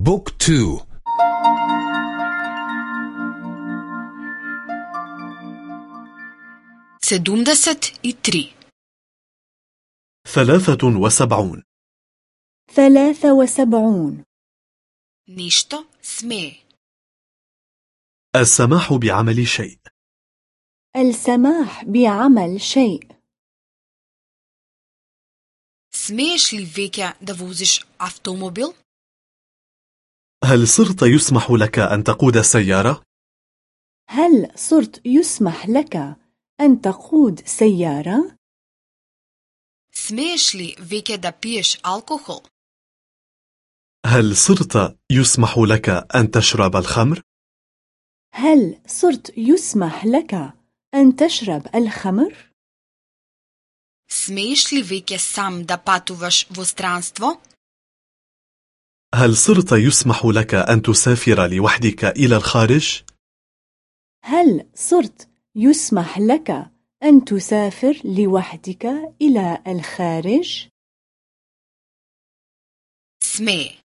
بوك تو سدومدست اي تري ثلاثة وسبعون ثلاثة وسبعون نيشتو سمي السماح بعمل شيء السماح بعمل شيء Смееш ли веќе да возиш автомобил? هل صرت يسمح لك أن تقود السيارة؟ هل صرت يسمح لك أن تقود سيارة؟ سميش لي فيك دا بيش alkohol? هل صرت يسمح لك أن تشرب الخمر؟ هل صرت يسمح لك أن تشرب الخمر؟ سميش لي فيك سام دا patuvaš v? هل صرت يسمح لك أن تسافر لوحدك إلى الخارج؟ هل صرت يسمح لك أن تسافر لوحدك إلى الخارج؟ Смее.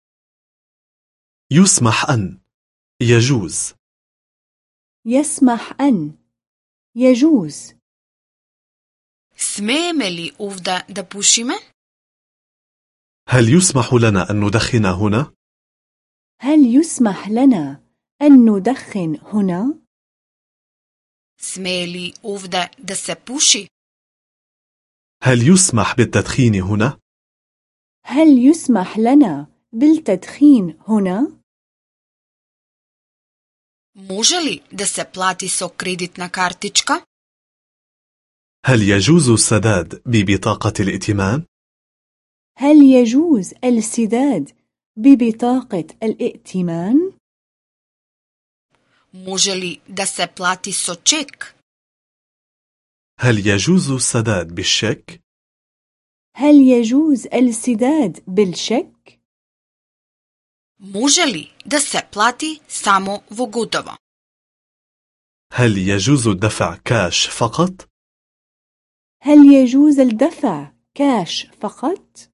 يسمح أن يجوز يسمح أن يجوز Смееме ли овда да пушиме? هل يسمح لنا أن ندخن هنا؟ هل يسمح لنا أن ندخن هنا؟ Смее ли овда да се пуши? هل يسمح بالتدخين هنا؟ هل يسمح لنا بالتدخين هنا؟ Може ли да се плати со кредитна картичка? هل يجوز السداد ببطاقة الائتمان؟ هل يجوز السداد ببطاقة الائتمان؟ Može li da se plati so ček? هل يجوز السداد بالشيك؟ هل يجوز السداد بالشيك؟ Može li da se plati samo vogudovo? هل يجوز الدفع كاش فقط؟ هل يجوز الدفع كاش فقط؟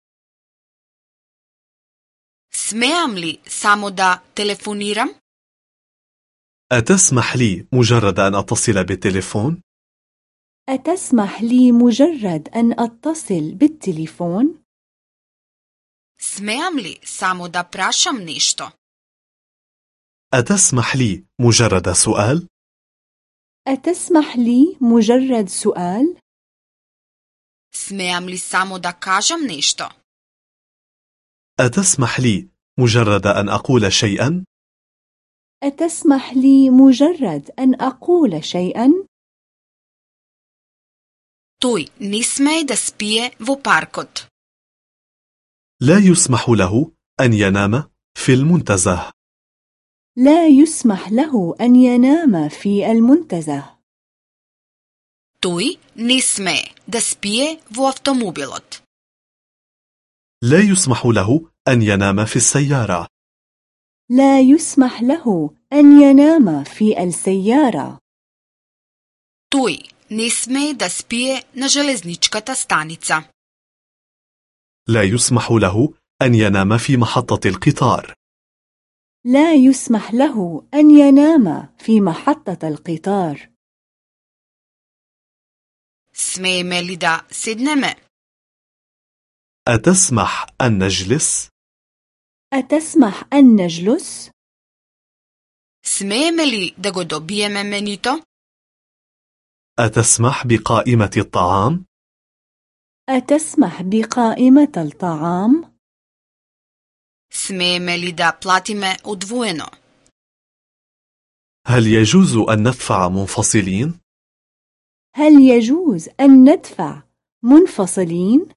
Smeam li samo da telefoniram? أتسمح لي مجرد أن أتصل بالتليفون؟ أتسمح لي مجرد أن أتصل بالتليفون؟ Smeam li samo da prašam nešto? أتسمح لي مجرد سؤال؟ أتسمح لي مجرد سؤال؟ Smeam li samo da kažem nešto? أتسمح لي مجرد أن أقول شيئا؟ أتسمح لي مجرد أن أقول شيئا؟ Тој не смее да спие во паркот. لا يسمح له أن ينام في المنتزه لا يسمح له أن ينام في المنتزه Тој не смее да спие во автомобилот. لا يسمح له أن ينام في السيارة لا يسمح له أن ينام في السيارة Тој не смее да спие на железничката станица. لا يسمح له أن ينام في محطة القطار لا يسمح له أن ينام في محطة القطار Смееме ли да седнеме? أتسمح أن نجلس؟ أتسمح أن نجلس؟ Смееме ли да го добиеме менито? أتسمح بقائمة الطعام؟ أتسمح بقائمة الطعام؟ Смееме ли да платиме одвоено? هل يجوز أن ندفع منفصلين؟ هل يجوز أن ندفع منفصلين؟